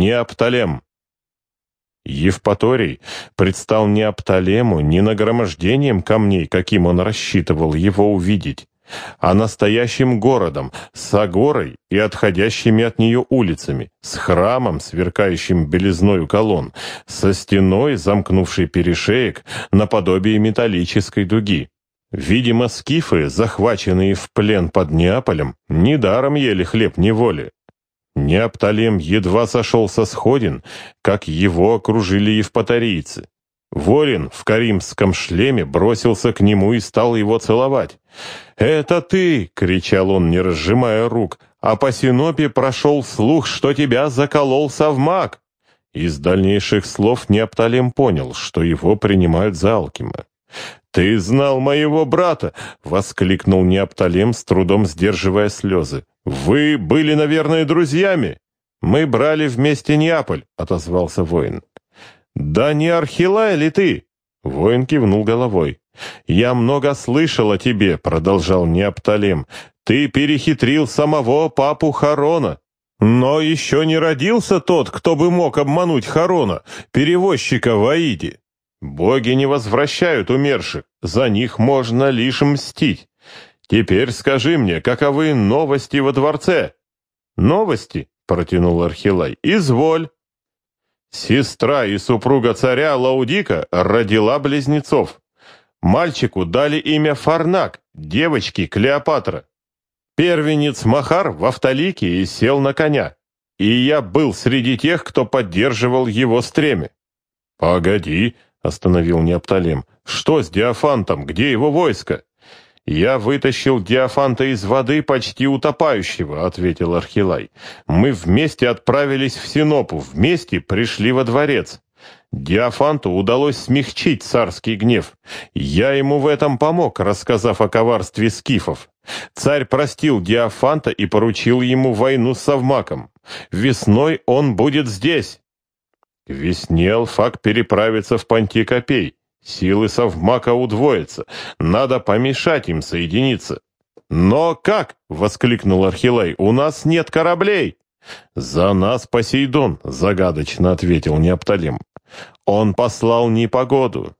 Неопталем. Евпаторий предстал не Апталему, не нагромождением камней, каким он рассчитывал его увидеть, а настоящим городом, с агорой и отходящими от нее улицами, с храмом, сверкающим белизною колонн, со стеной, замкнувшей перешеек, наподобие металлической дуги. Видимо, скифы, захваченные в плен под Неаполем, недаром ели хлеб неволи. Неопталем едва сошел со сходин, как его окружили евпаторийцы. Ворин в каримском шлеме бросился к нему и стал его целовать. «Это ты!» — кричал он, не разжимая рук. «А по Синопе прошел слух, что тебя заколол совмак!» Из дальнейших слов Неопталем понял, что его принимают за Алкима. «Ты знал моего брата!» — воскликнул Неопталем, с трудом сдерживая слезы. «Вы были, наверное, друзьями?» «Мы брали вместе Неаполь», — отозвался воин. «Да не Архилай ли ты?» Воин кивнул головой. «Я много слышал о тебе», — продолжал Неопталем. «Ты перехитрил самого папу Харона. Но еще не родился тот, кто бы мог обмануть Харона, перевозчика в Аиде. Боги не возвращают умерших, за них можно лишь мстить. Теперь скажи мне, каковы новости во дворце?» «Новости?» — протянул Архилай. «Изволь». Сестра и супруга царя Лаудика родила близнецов. Мальчику дали имя Фарнак, девочке Клеопатра. Первенец Махар в Автолике и сел на коня. И я был среди тех, кто поддерживал его стреме. «Погоди», — остановил Неопталем, — «что с Диофантом? Где его войско?» «Я вытащил Диофанта из воды почти утопающего», — ответил Архилай. «Мы вместе отправились в Синопу, вместе пришли во дворец. Диофанту удалось смягчить царский гнев. Я ему в этом помог, рассказав о коварстве скифов. Царь простил Диофанта и поручил ему войну с Совмаком. Весной он будет здесь». К весне Алфак переправится в Пантикопей. Силы совмака удвоятся. Надо помешать им соединиться. «Но как?» — воскликнул Архилай. «У нас нет кораблей!» «За нас Посейдон!» — загадочно ответил Неопталем. «Он послал непогоду.